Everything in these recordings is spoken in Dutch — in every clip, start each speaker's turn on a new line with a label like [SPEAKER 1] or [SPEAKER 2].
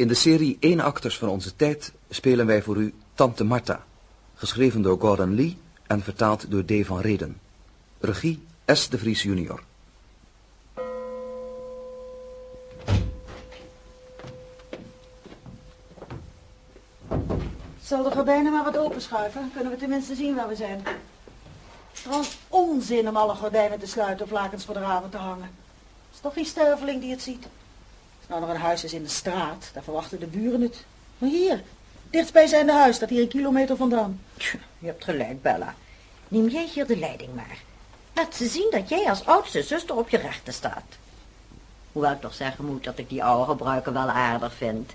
[SPEAKER 1] In de serie Eén acteurs van onze tijd spelen wij voor u Tante Marta, geschreven door Gordon Lee en vertaald door D. van Reden. Regie S. de Vries junior.
[SPEAKER 2] Zal de gordijnen maar wat openschuiven? Kunnen we tenminste zien waar we zijn. Trouwens onzin om alle gordijnen te sluiten of lakens voor de ramen te hangen. Het is toch geen sterveling die het ziet. Nou nog een huis is in de straat, dan verwachten de buren het. Maar hier, dichtstbijzijnde huis, dat hier een kilometer vandaan.
[SPEAKER 3] Je hebt gelijk, Bella. Neem jij hier de leiding maar. Laat ze zien dat jij als oudste zuster op je rechten staat. Hoewel ik toch zeggen moet dat ik die oude gebruiken wel aardig vind.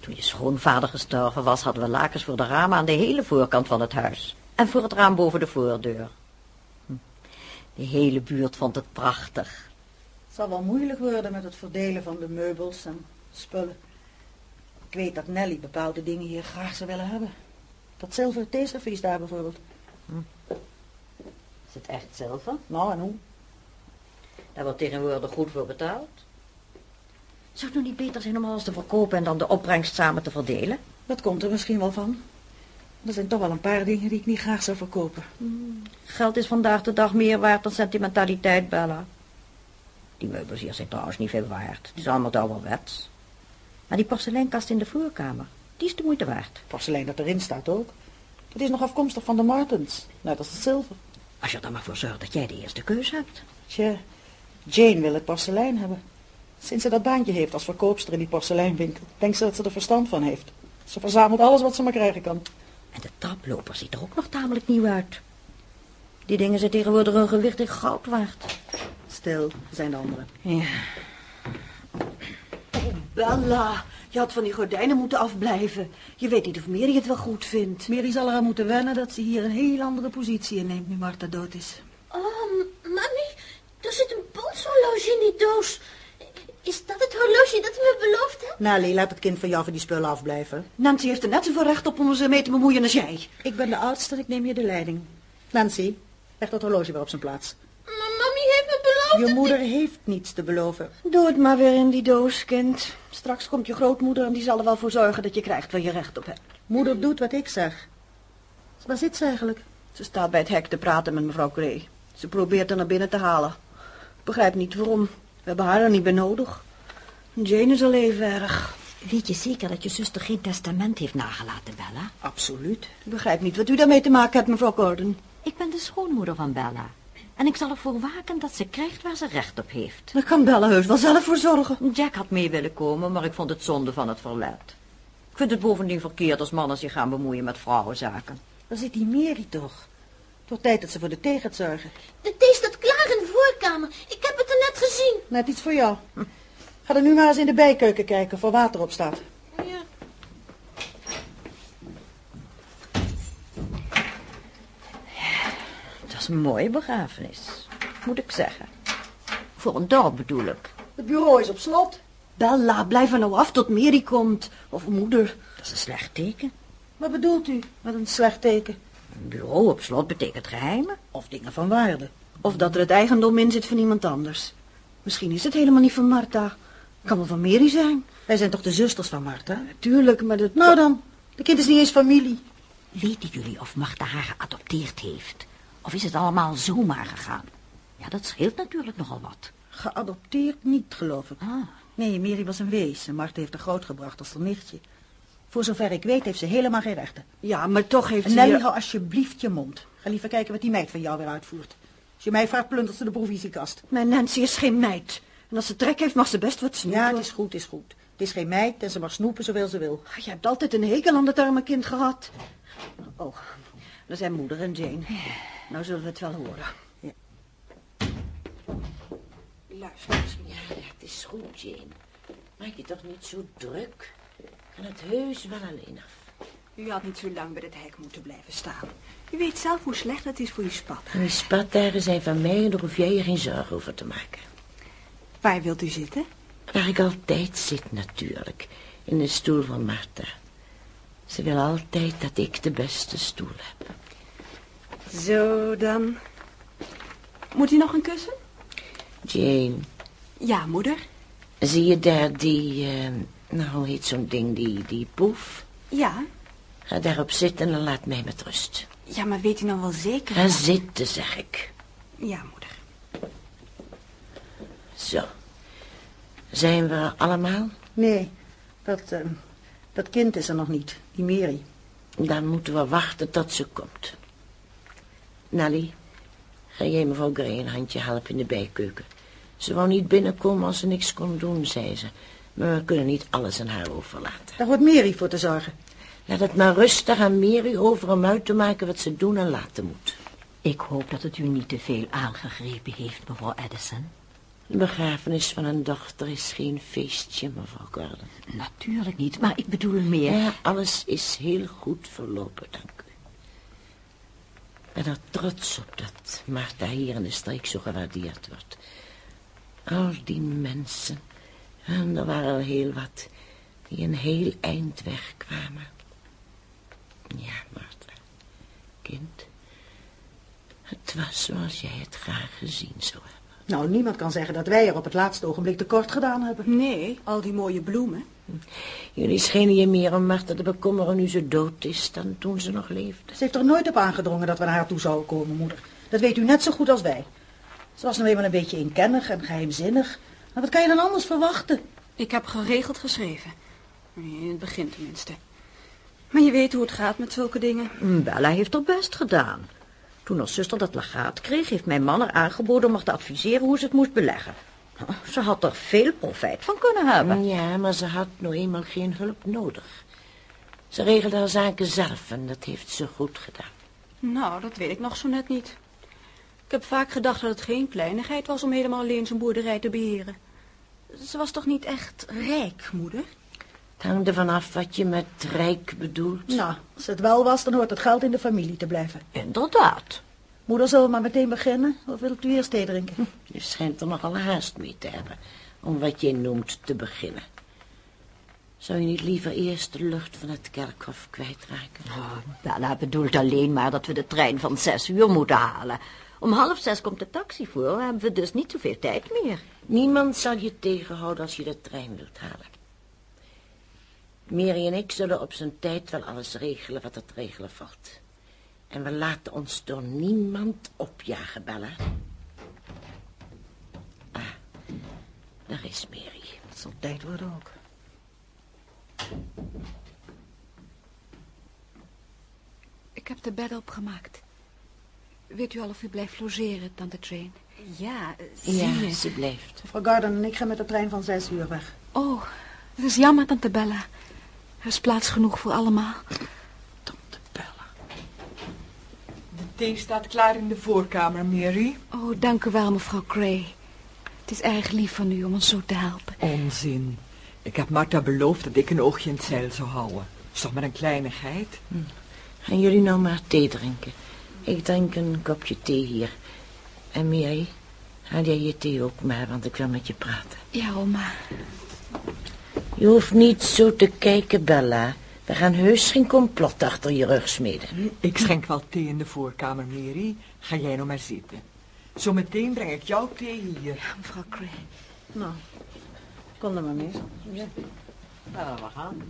[SPEAKER 3] Toen je schoonvader gestorven was, hadden we lakens voor de ramen aan de hele voorkant van het huis. En voor het raam boven de voordeur. Hm. De hele buurt vond het prachtig.
[SPEAKER 2] Het zal wel moeilijk worden met het verdelen van de meubels en spullen. Ik weet dat Nelly bepaalde dingen hier graag zou willen hebben. Dat zilveren theeservies daar bijvoorbeeld.
[SPEAKER 3] Is het echt zilver?
[SPEAKER 2] Nou, en hoe?
[SPEAKER 3] Daar wordt tegenwoordig goed voor betaald. Zou het nou niet beter zijn om alles te verkopen en dan de opbrengst samen te verdelen?
[SPEAKER 2] Dat komt er misschien wel van. Er zijn toch wel een paar dingen die ik niet graag zou verkopen.
[SPEAKER 3] Geld is vandaag de dag meer waard dan sentimentaliteit, Bella. Die meubels hier zijn trouwens niet veel waard. Die zijn allemaal ouderwets. Maar die porseleinkast in de voorkamer, die is de moeite waard.
[SPEAKER 2] Porselein dat erin staat ook. Dat is nog afkomstig van de Martens, net als het zilver.
[SPEAKER 3] Als je er dan maar voor zorgt dat jij de eerste keus hebt.
[SPEAKER 2] Tja, Jane wil het porselein hebben. Sinds ze dat baantje heeft als verkoopster in die porseleinwinkel, denkt ze dat ze er verstand van heeft. Ze verzamelt alles wat ze maar krijgen kan.
[SPEAKER 3] En de traploper ziet er ook nog tamelijk nieuw uit. Die dingen zijn tegenwoordig een gewicht in goud waard.
[SPEAKER 2] Stil, zijn de anderen.
[SPEAKER 3] Ja.
[SPEAKER 4] Oh, Bella, je had van die gordijnen moeten afblijven. Je weet niet of Mary het wel goed vindt.
[SPEAKER 2] Mary zal eraan moeten wennen dat ze hier een heel andere positie inneemt nu Martha dood is.
[SPEAKER 5] Oh, mami, er zit een polshorloge in die doos. Is dat het horloge dat u me beloofd hebt?
[SPEAKER 2] Nelly, laat het kind van jou van die spullen afblijven.
[SPEAKER 4] Nancy heeft er net zoveel recht op om er mee te bemoeien als jij.
[SPEAKER 2] Ik ben de oudste en ik neem hier de leiding. Nancy, leg dat horloge weer op zijn plaats.
[SPEAKER 5] Maar mami heeft me beloofd...
[SPEAKER 2] Je moeder heeft niets te beloven.
[SPEAKER 4] Doe het maar weer in die doos, kind. Straks komt je grootmoeder en die zal er wel voor zorgen dat je krijgt waar je recht op hebt.
[SPEAKER 2] Moeder doet wat ik zeg. Waar zit ze eigenlijk?
[SPEAKER 4] Ze staat bij het hek te praten met mevrouw Gray. Ze probeert haar naar binnen te halen. Ik begrijp niet waarom. We hebben haar er niet bij nodig. Jane is al even erg.
[SPEAKER 3] Weet je zeker dat je zuster geen testament heeft nagelaten, Bella?
[SPEAKER 4] Absoluut. Ik begrijp niet wat u daarmee te maken hebt, mevrouw Gordon.
[SPEAKER 3] Ik ben de schoonmoeder van Bella. En ik zal ervoor waken dat ze krijgt waar ze recht op heeft.
[SPEAKER 4] Daar kan Bella heus wel zelf voor zorgen.
[SPEAKER 3] Jack had mee willen komen, maar ik vond het zonde van het verlet. Ik vind het bovendien verkeerd als mannen zich gaan bemoeien met vrouwenzaken.
[SPEAKER 2] Daar zit die Mary toch. Wordt tijd dat ze voor de thee gaat zorgen.
[SPEAKER 5] De thee staat klaar in de voorkamer. Ik heb het er net gezien.
[SPEAKER 2] Net iets voor jou. Ga er nu maar eens in de bijkeuken kijken of er water op staat.
[SPEAKER 5] Ja.
[SPEAKER 3] Het was een mooie begrafenis, moet ik zeggen. Voor een dorp bedoel ik.
[SPEAKER 2] Het bureau is op slot.
[SPEAKER 4] Bella, blijf er nou af tot Mary komt. Of moeder.
[SPEAKER 3] Dat is een slecht teken.
[SPEAKER 2] Wat bedoelt u met een slecht teken?
[SPEAKER 3] Een bureau op slot betekent geheimen.
[SPEAKER 2] Of dingen van waarde.
[SPEAKER 4] Of dat er het eigendom in zit van iemand anders. Misschien is het helemaal niet van Martha. Kan wel van Mary zijn.
[SPEAKER 2] Wij zijn toch de zusters van Martha?
[SPEAKER 4] Natuurlijk, maar dat...
[SPEAKER 2] Nou dan, de kind is niet eens familie.
[SPEAKER 3] Weten jullie of Martha haar geadopteerd heeft? Of is het allemaal zomaar gegaan? Ja, dat scheelt natuurlijk nogal wat.
[SPEAKER 2] Geadopteerd niet, geloof ik.
[SPEAKER 3] Ah,
[SPEAKER 2] Nee, Mary was een wees en Martha heeft haar grootgebracht als haar nichtje. Voor zover ik weet heeft ze helemaal geen rechten.
[SPEAKER 4] Ja, maar toch heeft ze...
[SPEAKER 2] Nelly, hou alsjeblieft je mond. Ga liever kijken wat die meid van jou weer uitvoert. Als je mij vraagt, plundert ze de provisiekast.
[SPEAKER 4] Mijn Nancy is geen meid. En als ze trek heeft, mag ze best wat snoepen.
[SPEAKER 2] Ja, het is goed, het is goed. Het is geen meid en ze mag snoepen zoveel ze wil.
[SPEAKER 4] Ah, Je hebt altijd een hekel aan dat arme kind gehad. Oh, dat zijn moeder en Jane. Nou zullen we het wel horen.
[SPEAKER 6] Luister eens, ja, het is goed, Jane. Maak je toch niet zo druk. Ik kan het heus wel alleen af.
[SPEAKER 7] U had niet zo lang bij het hek moeten blijven staan. U weet zelf hoe slecht het is voor je spat.
[SPEAKER 6] Die spatdagen zijn van mij en daar hoef jij je geen zorgen over te maken.
[SPEAKER 7] Waar wilt u zitten?
[SPEAKER 6] Waar ik altijd zit natuurlijk. In de stoel van Martha. Ze wil altijd dat ik de beste stoel heb.
[SPEAKER 7] Zo dan. Moet u nog een kussen?
[SPEAKER 6] Jane,
[SPEAKER 7] Ja, moeder.
[SPEAKER 6] zie je daar die, eh, Nou, hoe heet zo'n ding, die, die poef?
[SPEAKER 4] Ja?
[SPEAKER 6] Ga daarop zitten en laat mij met rust.
[SPEAKER 4] Ja, maar weet u nou wel zeker?
[SPEAKER 6] Ga zitten, zeg ik.
[SPEAKER 4] Ja, moeder.
[SPEAKER 6] Zo. Zijn we allemaal?
[SPEAKER 2] Nee, dat, eh, dat kind is er nog niet, die Mary.
[SPEAKER 6] Dan moeten we wachten tot ze komt. Nelly, ga jij mevrouw Gray een handje helpen in de bijkeuken. Ze wou niet binnenkomen als ze niks kon doen, zei ze. Maar we kunnen niet alles aan haar overlaten.
[SPEAKER 2] Daar hoort Mary voor te zorgen.
[SPEAKER 6] Laat het maar rustig aan Mary over om uit te maken wat ze doen en laten moet.
[SPEAKER 3] Ik hoop dat het u niet te veel aangegrepen heeft, mevrouw Addison.
[SPEAKER 6] De begrafenis van een dochter is geen feestje, mevrouw Gordon.
[SPEAKER 3] Natuurlijk niet, maar ik bedoel meer...
[SPEAKER 6] Ja, alles is heel goed verlopen, dank u. Ben er trots op dat Martha hier in de streek zo gewaardeerd wordt. Al die mensen, en er waren er heel wat, die een heel eind wegkwamen. Ja, Martha, kind, het was zoals jij het graag gezien zou.
[SPEAKER 2] Nou, niemand kan zeggen dat wij er op het laatste ogenblik tekort gedaan hebben.
[SPEAKER 4] Nee, al die mooie bloemen.
[SPEAKER 6] Jullie schenen je meer om Martha te bekommeren nu ze dood is dan toen ze nog leefde.
[SPEAKER 2] Ze heeft er nooit op aangedrongen dat we naar haar toe zouden komen, moeder. Dat weet u net zo goed als wij. Ze was nou eenmaal een beetje inkennig en geheimzinnig. Maar wat kan je dan anders verwachten?
[SPEAKER 4] Ik heb geregeld geschreven. In het begin tenminste. Maar je weet hoe het gaat met zulke dingen.
[SPEAKER 3] Bella heeft er best gedaan. Toen haar zuster dat legaat kreeg, heeft mijn man er aangeboden om haar te adviseren hoe ze het moest beleggen. Ze had er veel profijt van kunnen hebben.
[SPEAKER 6] Ja, maar ze had nou eenmaal geen hulp nodig. Ze regelde haar zaken zelf en dat heeft ze goed gedaan.
[SPEAKER 4] Nou, dat weet ik nog zo net niet. Ik heb vaak gedacht dat het geen kleinigheid was om helemaal alleen zijn boerderij te beheren. Ze was toch niet echt rijk, moeder?
[SPEAKER 6] Het hangt ervan af wat je met rijk bedoelt.
[SPEAKER 2] Nou, als het wel was, dan hoort het geld in de familie te blijven.
[SPEAKER 3] Inderdaad.
[SPEAKER 2] Moeder, zullen we maar meteen beginnen? Of wilt u eerst thee drinken?
[SPEAKER 6] Je schijnt er nogal haast mee te hebben om wat je noemt te beginnen. Zou je niet liever eerst de lucht van het kerkhof kwijtraken?
[SPEAKER 3] Oh, Bella bedoelt alleen maar dat we de trein van zes uur moeten halen. Om half zes komt de taxi voor, hebben we dus niet zoveel tijd meer.
[SPEAKER 6] Niemand zal je tegenhouden als je de trein wilt halen. Mary en ik zullen op zijn tijd wel alles regelen wat er te regelen valt. En we laten ons door niemand opjagen, Bella. Ah, daar is Mary.
[SPEAKER 2] Het zal tijd worden ook.
[SPEAKER 8] Ik heb de bed opgemaakt. Weet u al of u blijft logeren, tante Jane?
[SPEAKER 4] Ja, zie
[SPEAKER 6] Ja,
[SPEAKER 4] je.
[SPEAKER 6] ze blijft.
[SPEAKER 2] Mevrouw Garden en ik gaan met de trein van zes uur weg.
[SPEAKER 8] Oh, dat is jammer, tante Bella. Er is plaats genoeg voor allemaal.
[SPEAKER 6] Tante Bella.
[SPEAKER 9] De thee staat klaar in de voorkamer, Mary.
[SPEAKER 8] Oh, dank u wel, mevrouw Gray. Het is erg lief van u om ons zo te helpen.
[SPEAKER 9] Onzin. Ik heb Martha beloofd dat ik een oogje in het zeil zou houden. Is toch maar een kleinigheid?
[SPEAKER 6] Gaan jullie nou maar thee drinken? Ik drink een kopje thee hier. En Mary, haal jij je thee ook maar, want ik wil met je praten.
[SPEAKER 8] Ja, oma.
[SPEAKER 6] Je hoeft niet zo te kijken, Bella. We gaan heus geen complot achter je rug smeden.
[SPEAKER 9] Ik schenk wel thee in de voorkamer, Mary. Ga jij nou maar zitten. Zometeen breng ik jouw thee hier.
[SPEAKER 8] Ja, mevrouw Gray.
[SPEAKER 2] Nou, kom er maar mee. Ja. Nou, we gaan.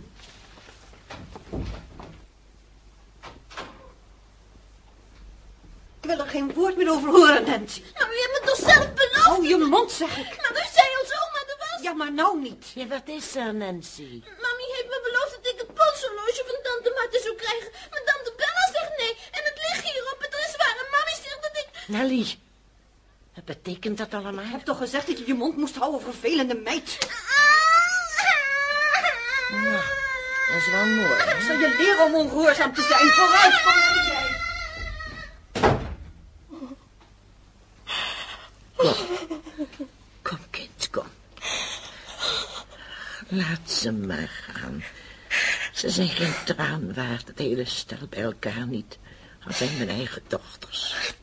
[SPEAKER 2] Ik wil er geen woord meer over horen, Nancy.
[SPEAKER 10] Maar u hebt me toch zelf beloofd?
[SPEAKER 2] Hou je mond, zeg ik.
[SPEAKER 10] Maar u zei al zo, maar er was...
[SPEAKER 2] Ja, maar nou niet.
[SPEAKER 6] Ja, wat is er, Nancy?
[SPEAKER 10] Mami heeft me beloofd dat ik het polshorloge van tante Martha zou krijgen. Maar tante Bella zegt nee. En het ligt hierop. Het is waar. En mami zegt dat ik...
[SPEAKER 6] Nelly, wat betekent dat allemaal?
[SPEAKER 2] Ik heb toch gezegd dat je je mond moest houden, vervelende meid.
[SPEAKER 6] Ja, dat is wel mooi.
[SPEAKER 2] Ik zal je leren om ongehoorzaam te zijn. Vooruit. Kom,
[SPEAKER 6] kind, kom. Laat ze maar gaan. Ze zijn geen traan waard, het hele stel bij elkaar niet. Al zijn mijn eigen dochters.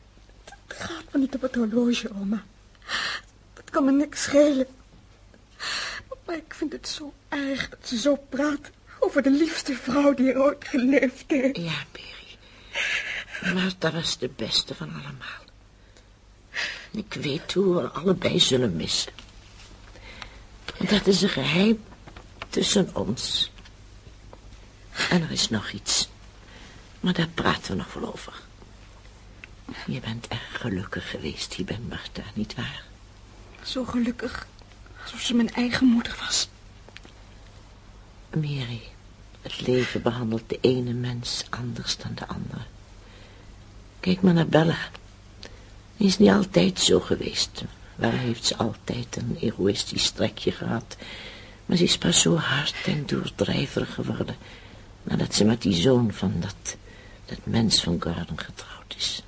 [SPEAKER 11] Gaat me niet op het horloge, oma. Dat kan me niks schelen. Maar ik vind het zo erg dat ze zo praat over de liefste vrouw die er ooit geleefd heeft.
[SPEAKER 6] Ja, Berry. Maar dat was de beste van allemaal. Ik weet hoe we allebei zullen missen. Dat is een geheim Tussen ons. En er is nog iets. Maar daar praten we nog wel over. Je bent erg gelukkig geweest hier bij Martha, nietwaar?
[SPEAKER 8] Zo gelukkig. Alsof ze mijn eigen moeder was.
[SPEAKER 6] Mary, het leven behandelt de ene mens anders dan de andere. Kijk maar naar Bella. Die is niet altijd zo geweest. Waar heeft ze altijd een egoïstisch trekje gehad. Maar ze is pas zo hard en doordrijverig geworden. Nadat ze met die zoon van dat, dat mens van Gordon getrouwd is.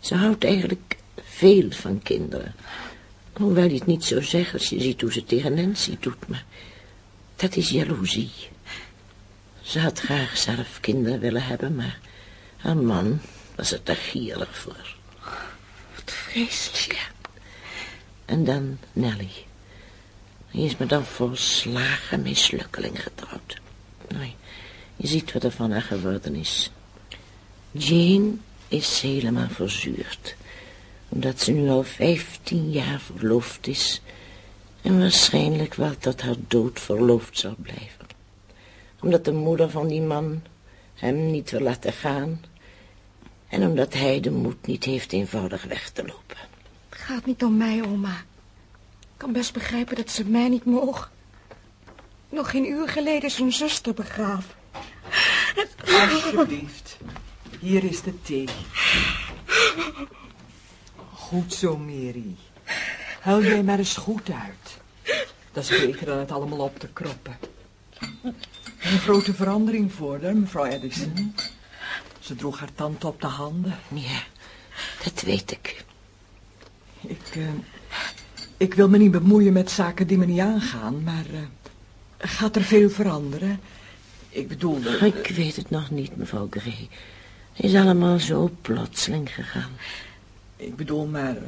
[SPEAKER 6] Ze houdt eigenlijk veel van kinderen. Hoewel je het niet zo zegt als je ziet hoe ze tegen Nancy doet. Maar dat is jaloezie. Ze had graag zelf kinderen willen hebben, maar haar man was er te gierig voor.
[SPEAKER 8] Wat vreselijk.
[SPEAKER 6] Ja. En dan Nelly. Die is me dan volslagen mislukkeling getrouwd. Nee, je ziet wat er van haar geworden is. Jane is helemaal verzuurd. Omdat ze nu al vijftien jaar verloofd is. En waarschijnlijk wel tot haar dood verloofd zal blijven. Omdat de moeder van die man hem niet wil laten gaan. En omdat hij de moed niet heeft eenvoudig weg te lopen.
[SPEAKER 8] Het gaat niet om mij, oma. Ik kan best begrijpen dat ze mij niet mogen. Nog geen uur geleden is hun zuster begraven.
[SPEAKER 9] Alsjeblieft. Hier is de thee. Goed zo, Mary. Huil jij maar eens goed uit. Dat is beter dan het allemaal op te kroppen. Een grote verandering voor haar, mevrouw Edison. Ze droeg haar tante op de handen.
[SPEAKER 6] Ja, dat weet ik.
[SPEAKER 9] Ik, eh, ik wil me niet bemoeien met zaken die me niet aangaan, maar eh, gaat er veel veranderen? Ik bedoel... eh,
[SPEAKER 6] Ik weet het nog niet, mevrouw Gray. Het is allemaal zo plotseling gegaan.
[SPEAKER 9] Ik bedoel maar eh,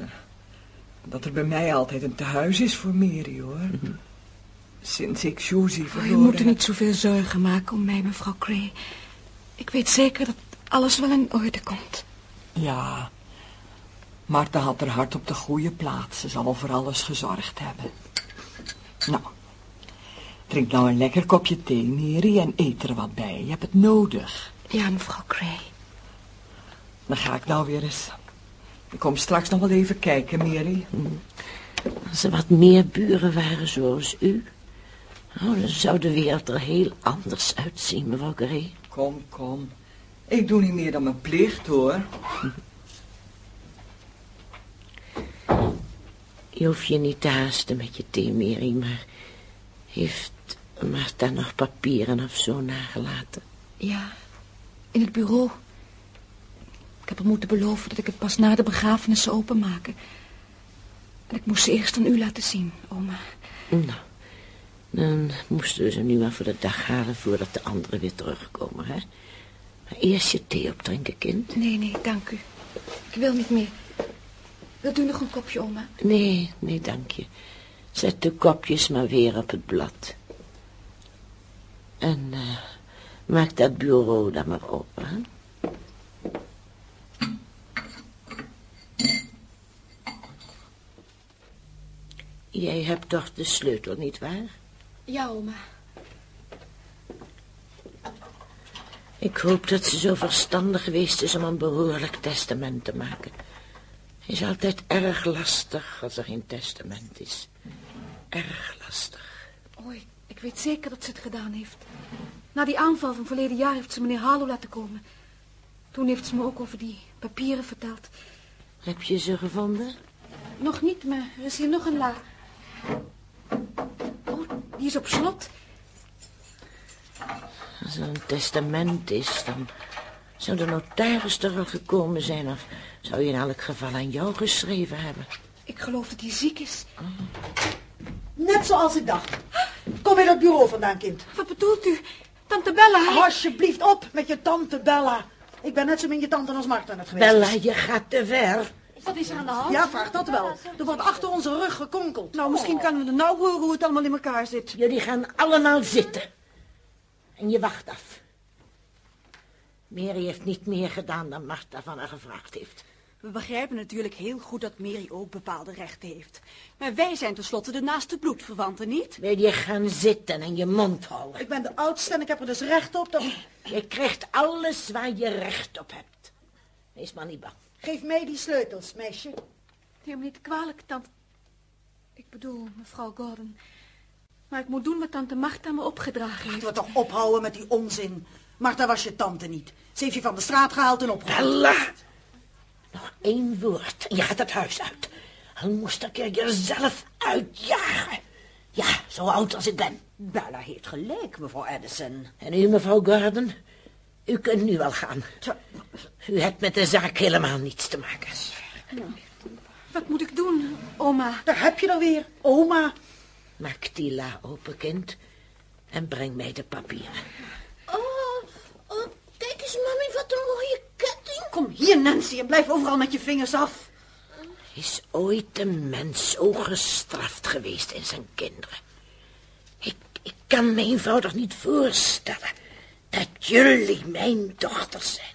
[SPEAKER 9] dat er bij mij altijd een tehuis is voor Mary, hoor. Sinds ik Josie
[SPEAKER 8] Oh,
[SPEAKER 9] verloren
[SPEAKER 8] je moet er niet zoveel zorgen maken om mij, mevrouw Gray. Ik weet zeker dat alles wel in orde komt.
[SPEAKER 9] Ja, Martha had haar hart op de goede plaats. Ze zal wel voor alles gezorgd hebben. Nou, drink nou een lekker kopje thee, Mary, en eet er wat bij. Je hebt het nodig.
[SPEAKER 8] Ja, mevrouw Gray.
[SPEAKER 9] Dan ga ik nou weer eens. Ik kom straks nog wel even kijken, Mary.
[SPEAKER 6] Als er wat meer buren waren zoals u... Oh, dan zou de wereld er heel anders uitzien, mevrouw Gray.
[SPEAKER 9] Kom, kom. Ik doe niet meer dan mijn plicht, hoor.
[SPEAKER 6] Je hoeft je niet te haasten met je thee, Mary, maar... Heeft Martha nog papieren of zo nagelaten?
[SPEAKER 8] Ja, in het bureau. Ik heb er moeten beloven dat ik het pas na de begrafenis zou openmaken. En ik moest ze eerst aan u laten zien, oma.
[SPEAKER 6] Nou, dan moesten we ze nu maar voor de dag halen voordat de anderen weer terugkomen, hè? Maar eerst je thee opdrinken, kind.
[SPEAKER 8] Nee, nee, dank u. Ik wil niet meer. Wilt u nog een kopje, oma?
[SPEAKER 6] Nee, nee, dank je. Zet de kopjes maar weer op het blad. En eh, maak dat bureau dan maar open, hè? Jij hebt toch de sleutel, niet waar?
[SPEAKER 8] Ja, oma.
[SPEAKER 6] Ik hoop dat ze zo verstandig geweest is om een behoorlijk testament te maken. Het is altijd erg lastig als er geen testament is. Erg lastig.
[SPEAKER 8] Oh, ik, ik weet zeker dat ze het gedaan heeft. Na die aanval van verleden jaar heeft ze meneer Harlow laten komen. Toen heeft ze me ook over die papieren verteld.
[SPEAKER 6] Heb je ze gevonden?
[SPEAKER 8] Nog niet, maar er is hier nog een la. Oh, die is op slot.
[SPEAKER 6] Als er een testament is, dan zou de notaris er al gekomen zijn... of zou je in elk geval aan jou geschreven hebben.
[SPEAKER 8] Ik geloof dat hij ziek is.
[SPEAKER 2] Net zoals ik dacht. Kom in het bureau vandaan, kind.
[SPEAKER 8] Wat bedoelt u? Tante Bella?
[SPEAKER 2] Alsjeblieft op met je tante Bella. Ik ben net zo min je tante als Marta net geweest.
[SPEAKER 6] Bella, je gaat te ver.
[SPEAKER 8] Wat is er aan de hand?
[SPEAKER 2] Ja, vraag dat wel. Er wordt achter onze rug gekonkeld.
[SPEAKER 4] Nou, misschien kunnen we er nou horen hoe het allemaal in elkaar zit.
[SPEAKER 6] Jullie gaan allemaal zitten. En je wacht af. Mary heeft niet meer gedaan dan Martha van haar gevraagd heeft.
[SPEAKER 7] We begrijpen natuurlijk heel goed dat Mary ook bepaalde rechten heeft. Maar wij zijn tenslotte de naaste bloedverwanten, niet?
[SPEAKER 6] Wil je gaan zitten en je mond houden?
[SPEAKER 2] Ik ben de oudste en ik heb er dus recht op dat...
[SPEAKER 6] Je krijgt alles waar je recht op hebt. Wees maar niet bang.
[SPEAKER 2] Geef mij die sleutels, meisje.
[SPEAKER 8] Neem me niet kwalijk, tante... Ik bedoel, mevrouw Gordon. Maar ik moet doen wat tante Martha me opgedragen heeft.
[SPEAKER 2] Laten we toch ophouden met die onzin. Martha was je tante niet. Ze heeft je van de straat gehaald en opgehaald.
[SPEAKER 6] Nog één woord en je gaat het huis uit. Al moest ik er jezelf uitjagen. Ja, zo oud als ik ben.
[SPEAKER 3] Bella heeft gelijk, mevrouw Addison.
[SPEAKER 6] En u, mevrouw Gordon, u kunt nu wel gaan. U hebt met de zaak helemaal niets te maken.
[SPEAKER 8] Wat moet ik doen, oma?
[SPEAKER 2] Daar heb je dan weer, oma.
[SPEAKER 6] Maak die la open, kind. En breng mij de papieren.
[SPEAKER 5] Oh, oh, kijk eens, mami, wat een mooie.
[SPEAKER 2] Kom hier, Nancy, en blijf overal met je vingers af.
[SPEAKER 6] Is ooit een mens zo gestraft geweest in zijn kinderen? Ik, ik kan me eenvoudig niet voorstellen dat jullie mijn dochters zijn.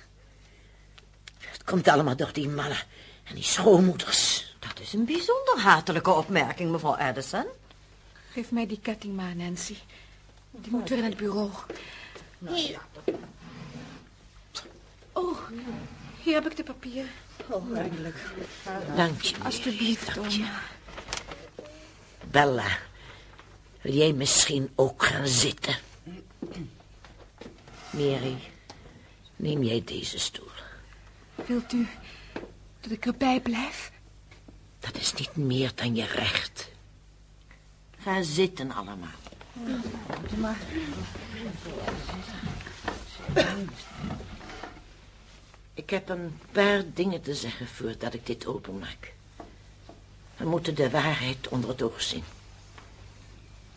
[SPEAKER 6] Het komt allemaal door die mannen en die schoonmoeders.
[SPEAKER 3] Dat is een bijzonder hatelijke opmerking, mevrouw Addison.
[SPEAKER 8] Geef mij die ketting maar, Nancy. Die moet weer in het bureau.
[SPEAKER 5] Hier,
[SPEAKER 8] Oh, hier heb ik de papieren.
[SPEAKER 2] Oh, eindelijk.
[SPEAKER 6] Dank je.
[SPEAKER 8] Alsjeblieft,
[SPEAKER 6] Dank je. Bella, wil jij misschien ook gaan zitten? Mary, neem jij deze stoel.
[SPEAKER 8] Wilt u dat ik erbij blijf?
[SPEAKER 6] Dat is niet meer dan je recht. Ga zitten allemaal. Ik heb een paar dingen te zeggen voordat ik dit openmaak. We moeten de waarheid onder het oog zien.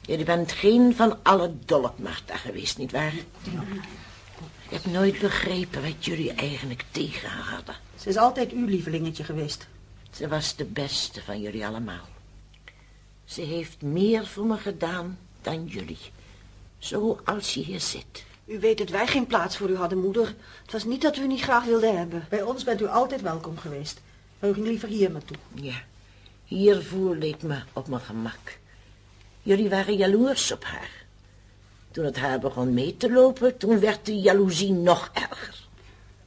[SPEAKER 6] Jullie bent geen van alle dolk Martha geweest, nietwaar? Ik heb nooit begrepen wat jullie eigenlijk tegen haar hadden.
[SPEAKER 2] Ze is altijd uw lievelingetje geweest.
[SPEAKER 6] Ze was de beste van jullie allemaal. Ze heeft meer voor me gedaan dan jullie. Zoals je hier zit.
[SPEAKER 4] U weet dat wij geen plaats voor u hadden, moeder. Het was niet dat we u niet graag wilden hebben.
[SPEAKER 2] Bij ons bent u altijd welkom geweest. Maar u ging liever hier naartoe.
[SPEAKER 6] Ja, hier voelde ik me op mijn gemak. Jullie waren jaloers op haar. Toen het haar begon mee te lopen, toen werd de jaloezie nog erger.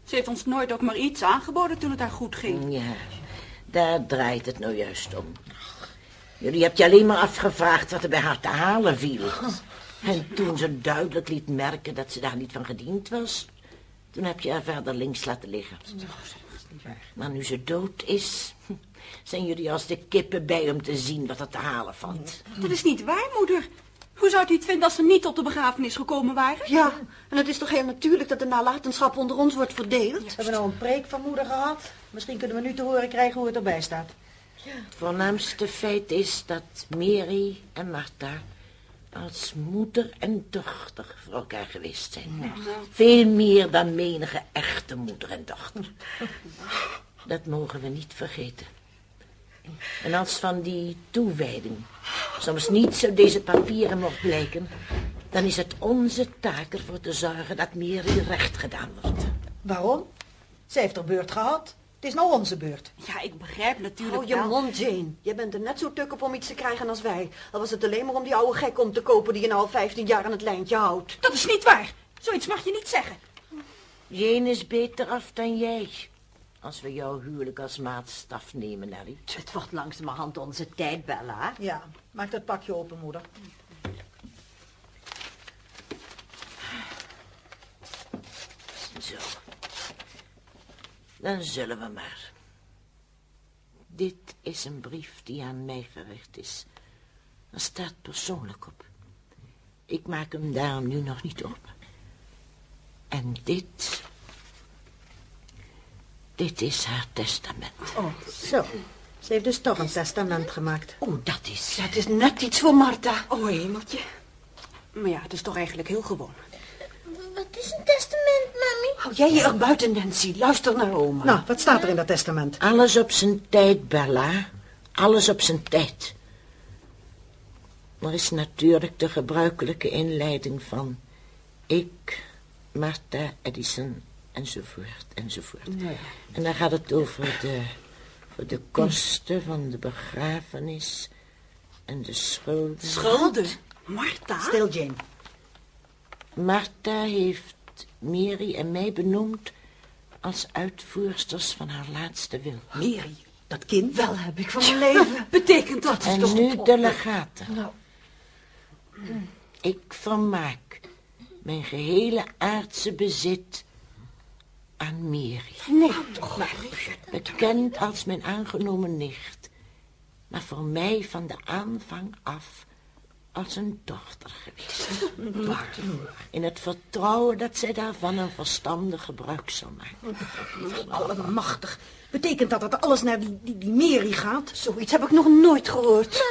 [SPEAKER 7] Ze heeft ons nooit ook maar iets aangeboden toen het haar goed ging.
[SPEAKER 6] Ja, daar draait het nou juist om. Jullie hebt je alleen maar afgevraagd wat er bij haar te halen viel. En toen ze duidelijk liet merken dat ze daar niet van gediend was... toen heb je haar verder links laten liggen. Maar nu ze dood is, zijn jullie als de kippen bij om te zien wat er te halen valt.
[SPEAKER 7] Dat is niet waar, moeder. Hoe zou u het vinden als ze niet op de begrafenis gekomen waren?
[SPEAKER 4] Ja, en het is toch heel natuurlijk dat de nalatenschap onder ons wordt verdeeld?
[SPEAKER 2] We hebben nou een preek van moeder gehad. Misschien kunnen we nu te horen krijgen hoe het erbij staat.
[SPEAKER 6] Het voornaamste feit is dat Mary en Martha als moeder en dochter voor elkaar geweest zijn. Veel meer dan menige echte moeder en dochter. Dat mogen we niet vergeten. En als van die toewijding soms niets uit deze papieren mocht blijken... dan is het onze taak ervoor te zorgen dat Mary recht gedaan wordt.
[SPEAKER 2] Waarom? Zij heeft haar beurt gehad. Het is nou onze beurt.
[SPEAKER 7] Ja, ik begrijp natuurlijk
[SPEAKER 4] Hou je
[SPEAKER 7] wel.
[SPEAKER 4] mond, Jane. Jij bent er net zo tuk op om iets te krijgen als wij. Al was het alleen maar om die oude gek om te kopen die je nou al 15 jaar aan het lijntje houdt.
[SPEAKER 7] Dat is niet waar. Zoiets mag je niet zeggen.
[SPEAKER 6] Jane is beter af dan jij. Als we jouw huwelijk als maatstaf nemen, Nelly.
[SPEAKER 3] Het wordt langzamerhand onze tijd, Bella.
[SPEAKER 2] Ja, maak dat pakje open, moeder.
[SPEAKER 6] Zo. Dan zullen we maar. Dit is een brief die aan mij gericht is. Er staat persoonlijk op. Ik maak hem daarom nu nog niet open. En dit... Dit is haar testament.
[SPEAKER 2] Oh, zo. Ze heeft dus toch een testament gemaakt.
[SPEAKER 6] Oh, dat is...
[SPEAKER 4] Dat is net iets voor Martha.
[SPEAKER 7] Oh, hemeltje. Maar ja, het is toch eigenlijk heel gewoon.
[SPEAKER 5] Wat is een testament?
[SPEAKER 4] Hou jij je er buiten, Nancy. Luister naar oma.
[SPEAKER 2] Nou, wat staat er in dat testament?
[SPEAKER 6] Alles op zijn tijd, Bella. Alles op zijn tijd. Er is natuurlijk de gebruikelijke inleiding van... Ik, Martha Edison, enzovoort, enzovoort. En dan gaat het over de, voor de kosten van de begrafenis en de schulden.
[SPEAKER 2] Schulden? Marta? Stil, Jane.
[SPEAKER 6] Martha heeft Mary en mij benoemd als uitvoersters van haar laatste wil.
[SPEAKER 2] Mary, dat kind wel heb ik van mijn leven. Betekent dat
[SPEAKER 6] En
[SPEAKER 2] toch
[SPEAKER 6] nu de legaten.
[SPEAKER 2] Nou.
[SPEAKER 6] Ik vermaak mijn gehele aardse bezit aan Mary.
[SPEAKER 2] Nee, toch.
[SPEAKER 6] Bekend als mijn aangenomen nicht. Maar voor mij van de aanvang af als een dochter geweest. In het vertrouwen dat zij daarvan een verstandig gebruik zal maken.
[SPEAKER 2] Allemachtig. Betekent dat dat alles naar die, die, die Mary gaat? Zoiets heb ik nog nooit gehoord.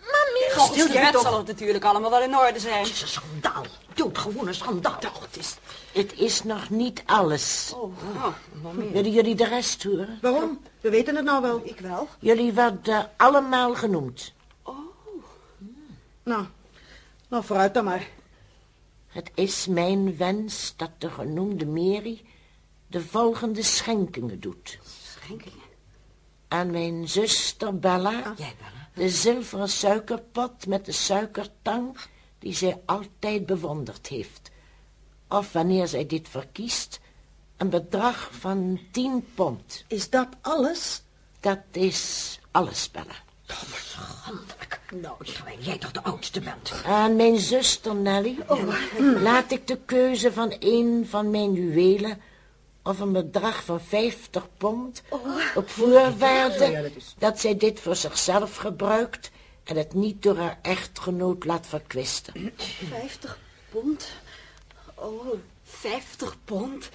[SPEAKER 12] Mami,
[SPEAKER 2] Stil jij
[SPEAKER 4] Het
[SPEAKER 2] toch.
[SPEAKER 4] zal het natuurlijk allemaal wel in orde zijn.
[SPEAKER 7] Het is een schandaal. Doodgewone schandaal.
[SPEAKER 6] Het is, het is nog niet alles.
[SPEAKER 2] Oh,
[SPEAKER 6] Willen jullie de rest horen?
[SPEAKER 2] Waarom? We weten het nou wel. Ik wel.
[SPEAKER 6] Jullie worden allemaal genoemd.
[SPEAKER 2] Nou, nou vooruit dan maar.
[SPEAKER 6] Het is mijn wens dat de genoemde Mary de volgende schenkingen doet.
[SPEAKER 2] Schenkingen?
[SPEAKER 6] Aan mijn zuster Bella,
[SPEAKER 7] Jij wel, hè?
[SPEAKER 6] de zilveren suikerpot met de suikertang die zij altijd bewonderd heeft. Of wanneer zij dit verkiest, een bedrag van tien pond.
[SPEAKER 2] Is dat alles?
[SPEAKER 6] Dat is alles, Bella.
[SPEAKER 7] Schandelijk. Nou, terwijl jij toch de oudste bent.
[SPEAKER 6] Aan mijn zuster Nelly laat ik de keuze van een van mijn juwelen of een bedrag van 50 pond op voorwaarde dat zij dit voor zichzelf gebruikt en het niet door haar echtgenoot laat verkwisten.
[SPEAKER 4] Vijftig pond? Oh, vijftig pond?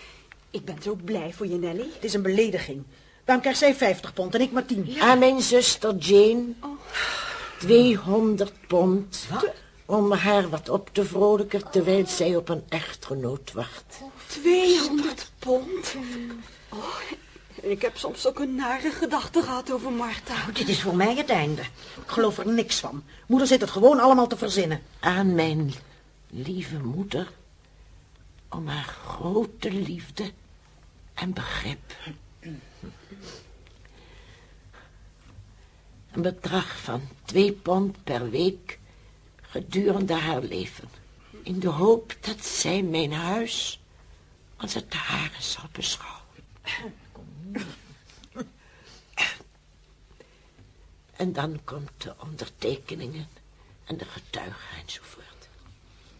[SPEAKER 4] Ik ben zo blij voor je, Nelly.
[SPEAKER 2] Het is een belediging. Waarom krijgt zij 50 pond en ik maar 10?
[SPEAKER 6] Aan mijn zuster Jane 200 pond om haar wat op te vrolijken terwijl zij op een echtgenoot wacht.
[SPEAKER 4] 200 pond? Oh, ik heb soms ook een nare gedachte gehad over Martha.
[SPEAKER 2] Oh, Dit is voor mij het einde. Ik geloof er niks van. Moeder zit het gewoon allemaal te verzinnen.
[SPEAKER 6] aan mijn lieve moeder om haar grote liefde en begrip. Een bedrag van twee pond per week gedurende haar leven. In de hoop dat zij mijn huis als het hare zal beschouwen. En dan komt de ondertekeningen en de getuigen enzovoort.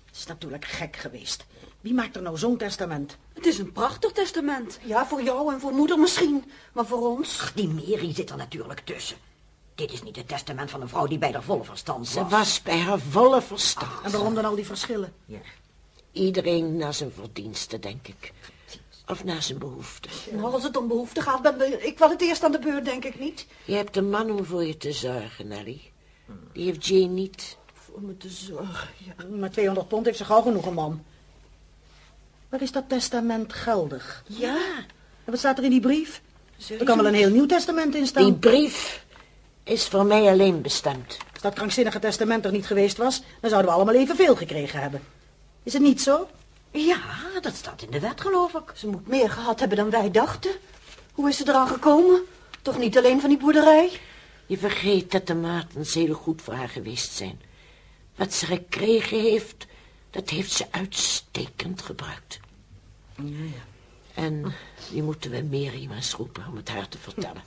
[SPEAKER 2] Het is natuurlijk gek geweest. Wie maakt er nou zo'n testament?
[SPEAKER 4] Het is een prachtig testament.
[SPEAKER 2] Ja, voor jou en voor moeder misschien. Maar voor ons?
[SPEAKER 7] Ach, die Mary zit er natuurlijk tussen. Dit is niet het testament van een vrouw die bij haar volle verstand
[SPEAKER 6] Ze
[SPEAKER 7] was.
[SPEAKER 6] was bij haar volle verstand.
[SPEAKER 2] En waarom dan al die verschillen?
[SPEAKER 7] Ja.
[SPEAKER 6] Iedereen naar zijn verdiensten, denk ik. Of naar zijn behoeften.
[SPEAKER 2] Nou, als het om behoefte gaat, ben ik wel het eerst aan de beurt, denk ik niet.
[SPEAKER 6] Je hebt een man om voor je te zorgen, Nelly. Die heeft Jane niet.
[SPEAKER 2] Voor me te zorgen, ja. Maar 200 pond heeft ze gauw genoeg, een man. Waar is dat testament geldig?
[SPEAKER 6] Ja,
[SPEAKER 2] En wat staat er in die brief? Er kan wel een heel nieuw testament in staan.
[SPEAKER 6] die brief is voor mij alleen bestemd.
[SPEAKER 2] Als dat krankzinnige testament er niet geweest was, dan zouden we allemaal evenveel gekregen hebben. Is het niet zo?
[SPEAKER 7] Ja, dat staat in de wet, geloof ik.
[SPEAKER 4] Ze moet meer gehad hebben dan wij dachten. Hoe is ze eraan gekomen? Toch niet alleen van die boerderij?
[SPEAKER 6] Je vergeet dat de Maartens heel goed voor haar geweest zijn. Wat ze gekregen heeft, dat heeft ze uitstekend gebruikt. En die moeten we maar eens roepen om het haar te vertellen.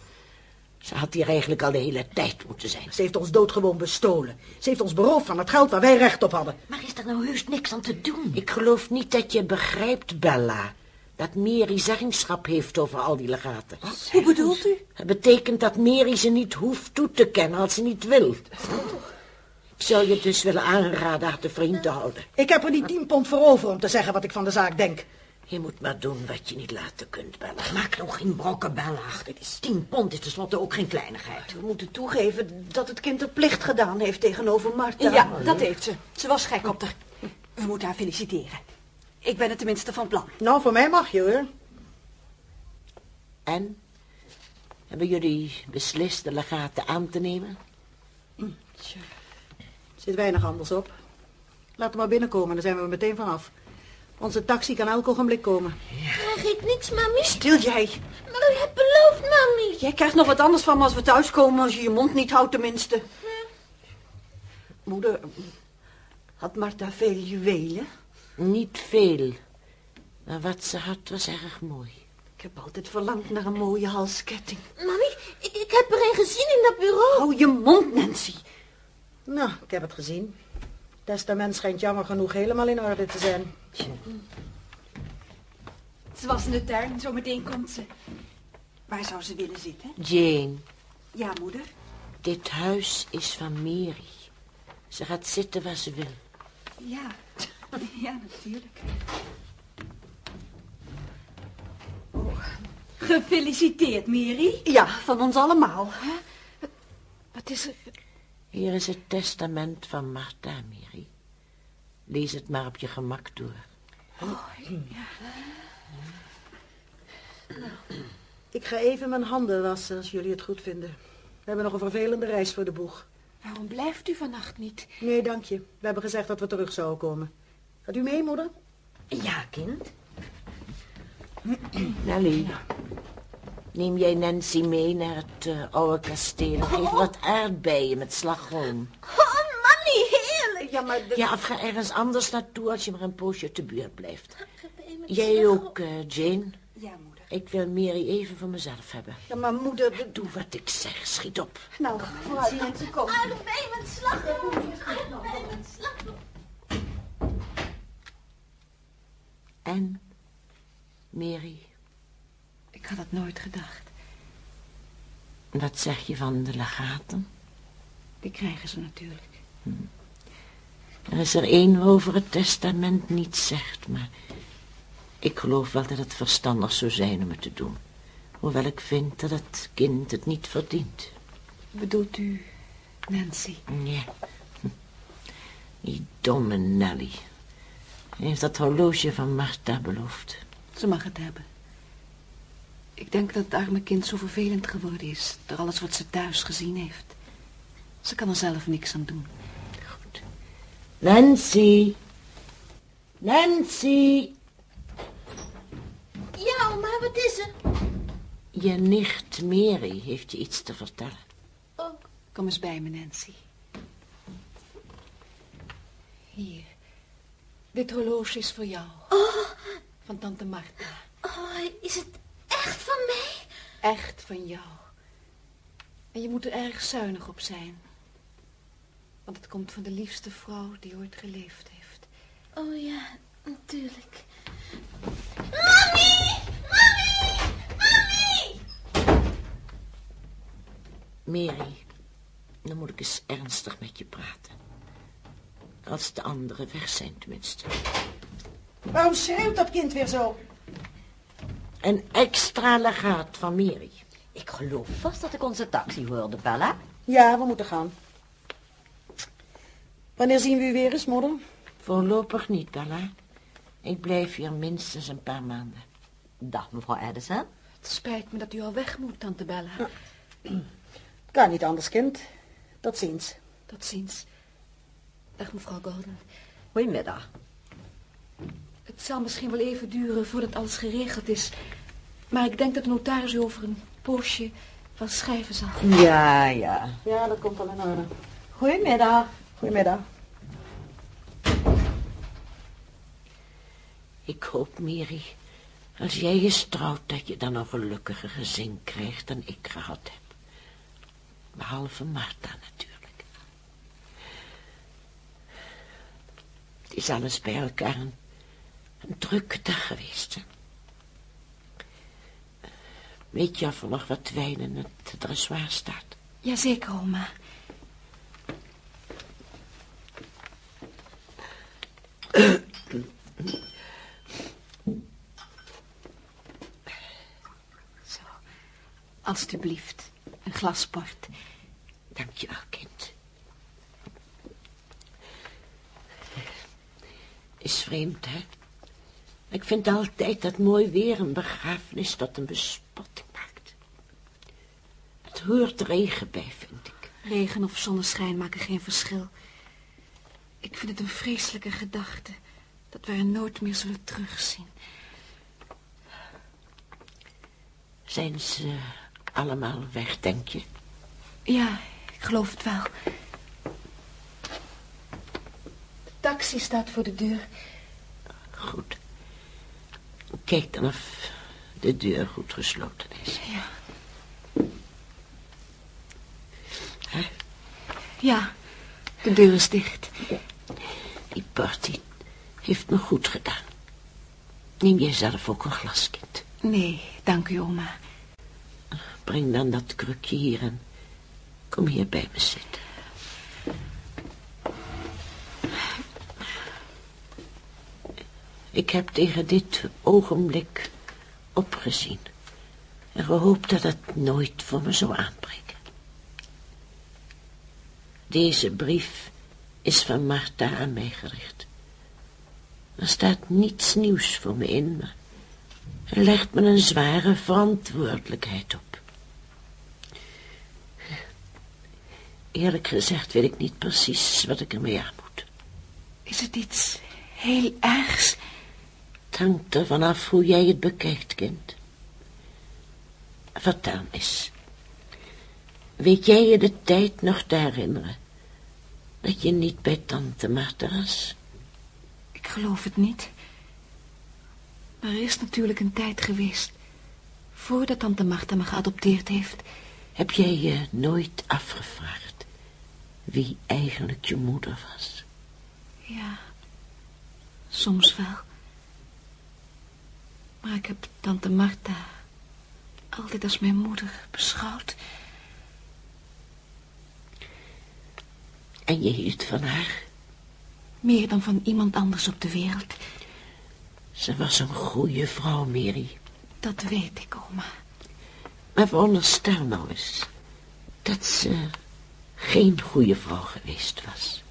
[SPEAKER 6] Ze had hier eigenlijk al de hele tijd moeten zijn.
[SPEAKER 2] Ze heeft ons doodgewoon bestolen. Ze heeft ons beroofd van het geld waar wij recht op hadden.
[SPEAKER 7] Maar is er nou heus niks aan te doen?
[SPEAKER 6] Ik geloof niet dat je begrijpt, Bella, dat Mary zeggingschap heeft over al die legaten.
[SPEAKER 4] Hoe bedoelt u?
[SPEAKER 6] Het betekent dat Mary ze niet hoeft toe te kennen als ze niet wil. Ik zou je dus willen aanraden haar te vriend te houden.
[SPEAKER 2] Ik heb er niet 10 pond voor over om te zeggen wat ik van de zaak denk.
[SPEAKER 6] Je moet maar doen wat je niet laten kunt, Bella.
[SPEAKER 7] Maak nou geen brokken, Bella. Dit is tien pond, is tenslotte ook geen kleinigheid.
[SPEAKER 2] We moeten toegeven dat het kind er plicht gedaan heeft tegenover Martha.
[SPEAKER 4] Ja, dat heeft ze. Ze was gek op haar. We moeten haar feliciteren. Ik ben het tenminste van plan.
[SPEAKER 2] Nou, voor mij mag je hoor.
[SPEAKER 6] En? Hebben jullie beslist de legaten aan te nemen?
[SPEAKER 2] Er zit weinig anders op. Laat hem maar binnenkomen, dan zijn we er meteen vanaf.
[SPEAKER 4] Onze taxi kan elk ogenblik komen.
[SPEAKER 5] Krijg ik niks, mami?
[SPEAKER 4] Stil jij.
[SPEAKER 5] Maar u hebt beloofd, mami.
[SPEAKER 4] Jij krijgt nog wat anders van me als we thuiskomen, als je je mond niet houdt tenminste. Moeder, had Martha veel juwelen?
[SPEAKER 6] Niet veel. Maar wat ze had was erg mooi.
[SPEAKER 4] Ik heb altijd verlangd naar een mooie halsketting.
[SPEAKER 5] Mami, ik, ik heb er een gezien in dat bureau.
[SPEAKER 4] Hou je mond, Nancy. Nou, ik heb het gezien. Testament schijnt jammer genoeg helemaal in orde te zijn.
[SPEAKER 8] Ze was in de tuin, zo meteen komt ze. Waar zou ze willen zitten?
[SPEAKER 6] Jane,
[SPEAKER 8] Ja, moeder.
[SPEAKER 6] dit huis is van Mary. Ze gaat zitten waar ze wil.
[SPEAKER 8] Ja, ja, natuurlijk. Oh, gefeliciteerd, Mary.
[SPEAKER 4] Ja, van ons allemaal.
[SPEAKER 8] Wat is er?
[SPEAKER 6] Hier is het testament van Martha, Mary. Lees het maar op je gemak door.
[SPEAKER 4] Ik ga even mijn handen wassen als jullie het goed vinden. We hebben nog een vervelende reis voor de boeg.
[SPEAKER 8] Waarom blijft u vannacht niet?
[SPEAKER 4] Nee, dank je. We hebben gezegd dat we terug zouden komen. Gaat u mee, moeder?
[SPEAKER 3] Ja, kind.
[SPEAKER 6] Nelly, neem jij Nancy mee naar het eh, oude kasteel. Geef wat aardbeien met slagroom.
[SPEAKER 4] Ja, maar...
[SPEAKER 6] Ja, of ga ergens anders naartoe als je maar een poosje te buurt blijft. Jij ook, eh, Jane.
[SPEAKER 8] Ja, moeder.
[SPEAKER 6] Ik wil Mary even voor mezelf hebben.
[SPEAKER 4] Ja, maar moeder... de-
[SPEAKER 6] Doe wat ik zeg, schiet op.
[SPEAKER 4] Nou, vooruit.
[SPEAKER 5] Aardbeien met slagroom. Aardbeien met slagroom.
[SPEAKER 6] En, Mary,
[SPEAKER 8] Ik had het nooit gedacht.
[SPEAKER 6] wat zeg je van de legaten?
[SPEAKER 8] Die krijgen ze natuurlijk.
[SPEAKER 6] Er is er één waarover het testament niets zegt, maar ik geloof wel dat het verstandig zou zijn om het te doen. Hoewel ik vind dat het kind het niet verdient.
[SPEAKER 8] Bedoelt u Nancy?
[SPEAKER 6] Ja. Die domme Nelly. Hij heeft dat horloge van Martha beloofd.
[SPEAKER 8] Ze mag het hebben. Ik denk dat het arme kind zo vervelend geworden is... door alles wat ze thuis gezien heeft. Ze kan er zelf niks aan doen.
[SPEAKER 6] Nancy. Nancy.
[SPEAKER 5] Ja, oma, wat is er?
[SPEAKER 6] Je nicht Mary heeft je iets te vertellen.
[SPEAKER 5] Oh,
[SPEAKER 8] Kom eens bij me, Nancy. Hier. Dit horloge is voor jou. Van tante Martha.
[SPEAKER 5] oh, is het echt van mij?
[SPEAKER 8] Echt van jou. En je moet er erg zuinig op zijn. Want het komt van de liefste vrouw die ooit geleefd heeft.
[SPEAKER 5] Oh ja, natuurlijk. Mami! Mami! Mami!
[SPEAKER 6] Mary, dan moet ik eens ernstig met je praten. Als de anderen weg zijn tenminste.
[SPEAKER 4] Waarom schreeuwt dat kind weer zo?
[SPEAKER 6] Een extra legaat van Mary.
[SPEAKER 3] Ik geloof vast dat ik onze taxi hoorde, Bella.
[SPEAKER 4] Ja, we moeten gaan. Wanneer zien we u weer eens, moeder?
[SPEAKER 6] Voorlopig niet, Bella. Ik blijf hier minstens een paar maanden.
[SPEAKER 3] Dag, mevrouw Addison.
[SPEAKER 8] Het spijt me dat u al weg moet, tante Bella.
[SPEAKER 4] Kan niet anders, kind. Tot ziens.
[SPEAKER 8] Tot ziens. Dag, mevrouw Golden.
[SPEAKER 3] Goedemiddag.
[SPEAKER 8] Het zal misschien wel even duren voordat alles geregeld is. Maar ik denk dat de notaris u over een poosje wel schrijven zal.
[SPEAKER 3] Ja, ja.
[SPEAKER 4] Ja, dat komt wel in orde.
[SPEAKER 3] Goedemiddag.
[SPEAKER 4] Goedemiddag.
[SPEAKER 6] Ik hoop, Mary, als jij is trouwt, dat je dan een gelukkiger gezin krijgt dan ik gehad heb. Behalve Martha natuurlijk. Het is alles bij elkaar een, een drukke dag geweest. Hè? Weet je of er nog wat wijn in het dressoir staat?
[SPEAKER 8] Jazeker, oma. Alstublieft. Een glas port.
[SPEAKER 6] Dank je wel, kind. Is vreemd, hè? Ik vind altijd dat mooi weer een begrafenis tot een bespotting maakt. Het hoort regen bij, vind ik.
[SPEAKER 8] Regen of zonneschijn maken geen verschil. Ik vind het een vreselijke gedachte. dat wij haar nooit meer zullen terugzien.
[SPEAKER 6] Zijn ze allemaal weg, denk je?
[SPEAKER 8] Ja, ik geloof het wel. De taxi staat voor de deur.
[SPEAKER 6] Goed. Kijk dan of de deur goed gesloten is.
[SPEAKER 8] Ja.
[SPEAKER 6] Hè?
[SPEAKER 8] Ja, de deur is dicht.
[SPEAKER 6] Die party heeft me goed gedaan. Neem jij zelf ook een glas, kind.
[SPEAKER 8] Nee, dank u, oma.
[SPEAKER 6] Breng dan dat krukje hier en kom hier bij me zitten. Ik heb tegen dit ogenblik opgezien en gehoopt dat het nooit voor me zou aanbreken. Deze brief is van Martha aan mij gericht. Er staat niets nieuws voor me in, maar er legt me een zware verantwoordelijkheid op. Eerlijk gezegd weet ik niet precies wat ik ermee aan moet.
[SPEAKER 8] Is het iets heel ergs?
[SPEAKER 6] Het hangt er vanaf hoe jij het bekijkt, kind. Vertel eens. Weet jij je de tijd nog te herinneren dat je niet bij tante Martha was?
[SPEAKER 8] Ik geloof het niet. Maar er is natuurlijk een tijd geweest... voordat tante Martha me geadopteerd heeft.
[SPEAKER 6] Heb jij je nooit afgevraagd wie eigenlijk je moeder was?
[SPEAKER 8] Ja, soms wel. Maar ik heb tante Martha altijd als mijn moeder beschouwd.
[SPEAKER 6] En je hield van haar?
[SPEAKER 8] Meer dan van iemand anders op de wereld.
[SPEAKER 6] Ze was een goede vrouw, Mary.
[SPEAKER 8] Dat weet ik, oma.
[SPEAKER 6] Maar veronderstel nou eens dat ze geen goede vrouw geweest was.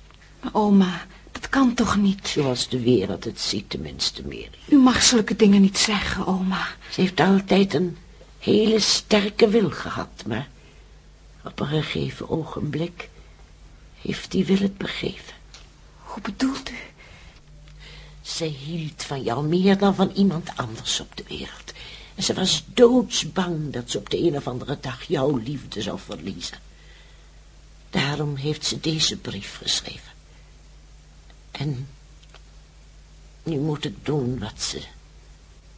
[SPEAKER 8] Maar oma, dat kan toch niet?
[SPEAKER 6] Zoals de wereld het ziet, tenminste, Mary.
[SPEAKER 8] U mag zulke dingen niet zeggen, oma.
[SPEAKER 6] Ze heeft altijd een hele sterke wil gehad, maar op een gegeven ogenblik heeft die wil het begeven.
[SPEAKER 8] Hoe bedoelt u?
[SPEAKER 6] Ze hield van jou meer dan van iemand anders op de wereld. En ze was doodsbang dat ze op de een of andere dag jouw liefde zou verliezen. Daarom heeft ze deze brief geschreven. En nu moet ik doen wat ze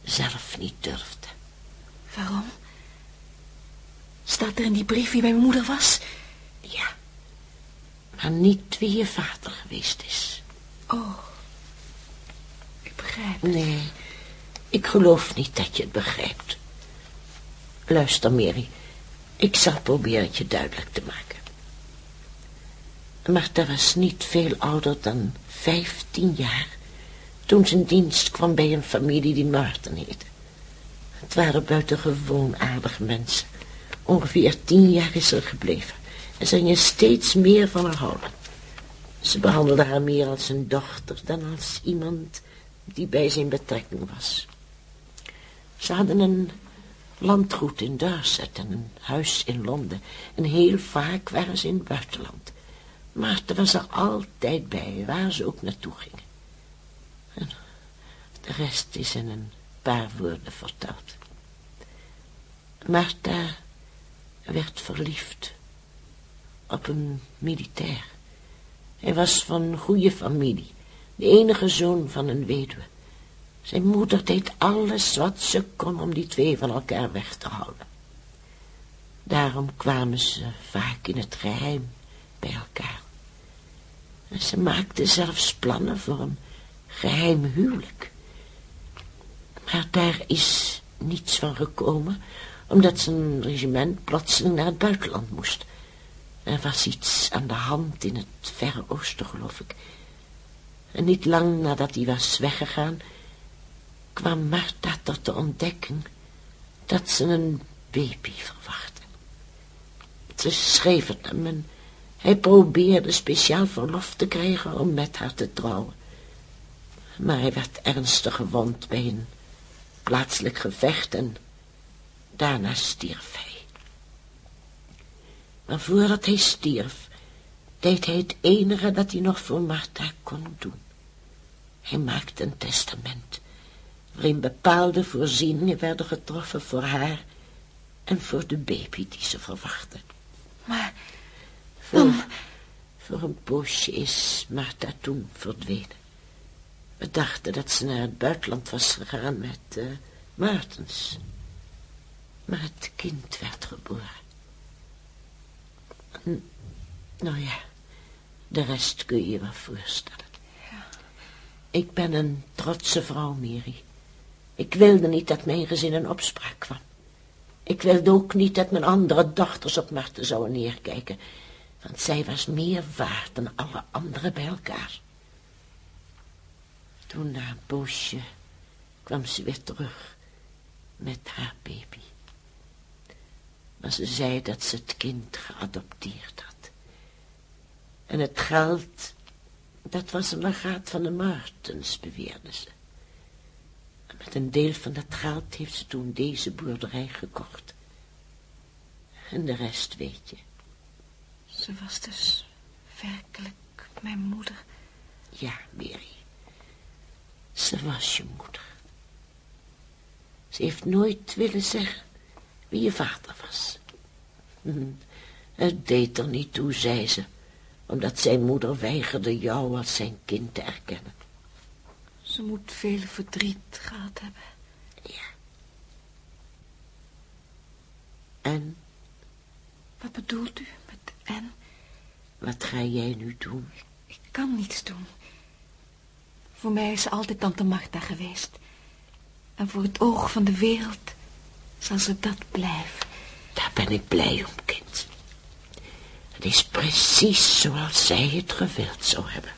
[SPEAKER 6] zelf niet durfde.
[SPEAKER 8] Waarom? Staat er in die brief wie mijn moeder was?
[SPEAKER 6] Ja, maar niet wie je vader geweest is.
[SPEAKER 8] Oh, ik begrijp.
[SPEAKER 6] Nee, ik geloof niet dat je het begrijpt. Luister, Mary, ik zal proberen het je duidelijk te maken. Martha was niet veel ouder dan vijftien jaar, toen ze in dienst kwam bij een familie die Martin heette. Het waren buitengewoon aardige mensen. Ongeveer tien jaar is er gebleven. En ze je steeds meer van haar houden. Ze behandelde haar meer als een dochter dan als iemand die bij zijn betrekking was. Ze hadden een landgoed in Dorset en een huis in Londen. En heel vaak waren ze in het buitenland. Maar er was er altijd bij, waar ze ook naartoe gingen. En de rest is in een paar woorden verteld. Martha werd verliefd op een militair. Hij was van goede familie, de enige zoon van een weduwe. Zijn moeder deed alles wat ze kon om die twee van elkaar weg te houden. Daarom kwamen ze vaak in het geheim bij elkaar. En ze maakte zelfs plannen voor een geheim huwelijk. Maar daar is niets van gekomen, omdat zijn regiment plotseling naar het buitenland moest. Er was iets aan de hand in het Verre Oosten, geloof ik. En niet lang nadat hij was weggegaan, kwam Martha tot de ontdekking dat ze een baby verwachtte. Ze schreef het hem en hij probeerde speciaal verlof te krijgen om met haar te trouwen. Maar hij werd ernstig gewond bij een plaatselijk gevecht en daarna stierf hij. Maar voordat hij stierf, deed hij het enige dat hij nog voor Martha kon doen. Hij maakte een testament waarin bepaalde voorzieningen werden getroffen voor haar en voor de baby die ze verwachtte.
[SPEAKER 8] Maar
[SPEAKER 6] Voor, voor een poosje is Martha toen verdwenen. We dachten dat ze naar het buitenland was gegaan met eh Maartens. Maar het kind werd geboren. En, nou ja, de rest kun je je wel voorstellen. Ik ben een trotse vrouw, Mary. Ik wilde niet dat mijn gezin in opspraak kwam. Ik wilde ook niet dat mijn andere dochters op Marten zouden neerkijken, want zij was meer waard dan alle anderen bij elkaar. Toen na een poosje kwam ze weer terug met haar baby. Maar ze zei dat ze het kind geadopteerd had. En het geld, dat was een legaat van de Martens, beweerde ze. En met een deel van dat geld heeft ze toen deze boerderij gekocht. En de rest weet je.
[SPEAKER 8] Ze was dus werkelijk mijn moeder.
[SPEAKER 6] Ja, Mary. Ze was je moeder. Ze heeft nooit willen zeggen wie je vader was. Hm, Het deed er niet toe, zei ze, omdat zijn moeder weigerde jou als zijn kind te erkennen.
[SPEAKER 8] Ze moet veel verdriet gehad hebben.
[SPEAKER 6] Ja. En
[SPEAKER 8] Wat bedoelt u en?
[SPEAKER 6] wat ga jij nu doen?
[SPEAKER 8] Ik kan niets doen. Voor mij is ze altijd tante Martha geweest. En voor het oog van de wereld zal ze dat blijven.
[SPEAKER 6] Daar ben ik blij om, kind. Het is precies zoals zij het gewild zou hebben.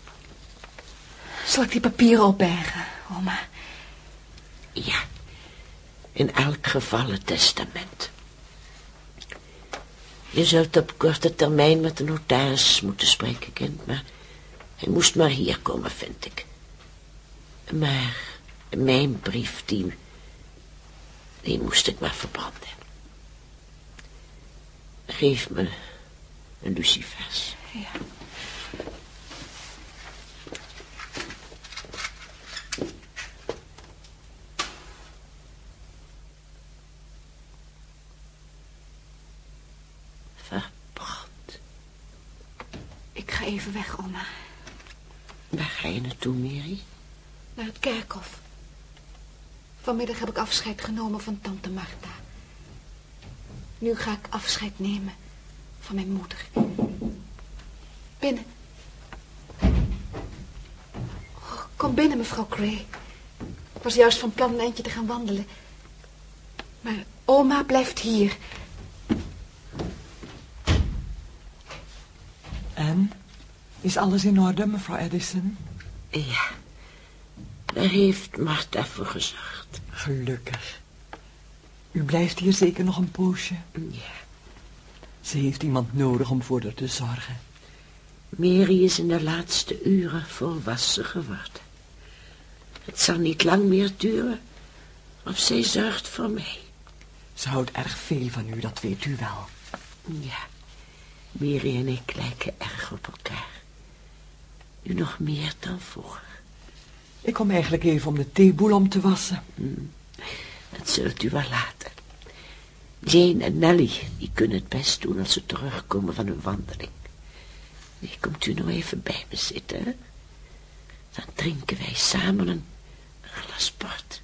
[SPEAKER 8] Zal ik die papieren opbergen, oma?
[SPEAKER 6] Ja, in elk geval het testament. Je zult op korte termijn met de notaris moeten spreken, kind, maar hij moest maar hier komen, vind ik. Maar mijn brief, die, die moest ik maar verbranden. Geef me een lucifers.
[SPEAKER 8] Ja.
[SPEAKER 6] Verbrand.
[SPEAKER 8] Ik ga even weg, oma.
[SPEAKER 6] Waar ga je naartoe, Mary?
[SPEAKER 8] Naar het kerkhof. Vanmiddag heb ik afscheid genomen van tante Martha. Nu ga ik afscheid nemen van mijn moeder. Binnen. Oh, kom binnen, mevrouw Gray. Ik was juist van plan een eindje te gaan wandelen. Maar oma blijft hier.
[SPEAKER 9] En? Is alles in orde, mevrouw Edison?
[SPEAKER 6] Ja, daar heeft Martha voor gezorgd.
[SPEAKER 9] Gelukkig. U blijft hier zeker nog een poosje.
[SPEAKER 6] Ja,
[SPEAKER 9] Ze heeft iemand nodig om voor haar te zorgen.
[SPEAKER 6] Mary is in de laatste uren volwassen geworden. Het zal niet lang meer duren of zij zorgt voor mij.
[SPEAKER 9] Ze houdt erg veel van u, dat weet u wel.
[SPEAKER 6] Ja, Mary en ik lijken erg op elkaar. Nu nog meer dan vroeger.
[SPEAKER 9] Ik kom eigenlijk even om de theeboel om te wassen.
[SPEAKER 6] Dat zult u wel laten. Jane en Nelly, die kunnen het best doen als ze terugkomen van hun wandeling. Nee, komt u nou even bij me zitten, hè? Dan drinken wij samen een, een glas port.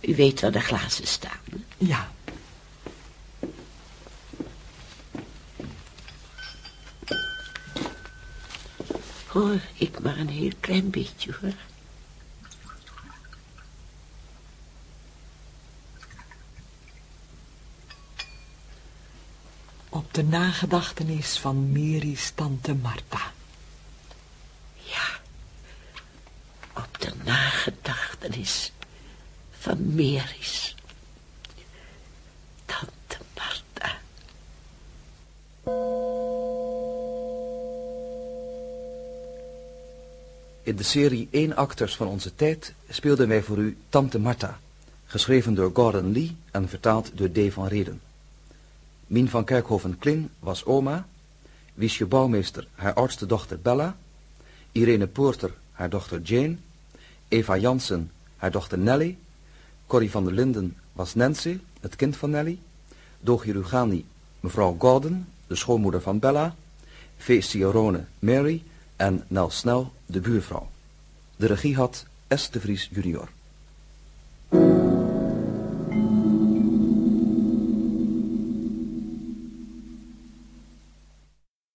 [SPEAKER 6] U weet waar de glazen staan, hè?
[SPEAKER 9] Ja,
[SPEAKER 6] Hoor, ik maar een heel klein beetje, hoor.
[SPEAKER 9] op de nagedachtenis van Mary's tante Martha.
[SPEAKER 6] Ja, op de nagedachtenis van Mary's. Tante Martha.
[SPEAKER 1] In de serie 1 acteurs van onze tijd speelden wij voor u Tante Martha, geschreven door Gordon Lee en vertaald door D. van Reden. Mien van Kerkhoven-Kling was oma, Wiesje Bouwmeester haar oudste dochter Bella, Irene Poorter haar dochter Jane, Eva Jansen, haar dochter Nelly, Corrie van der Linden was Nancy, het kind van Nelly, Dogi Rugani, mevrouw Gordon, de schoonmoeder van Bella, V. Mary en Nel Snell, de buurvrouw. De regie had de Vries junior.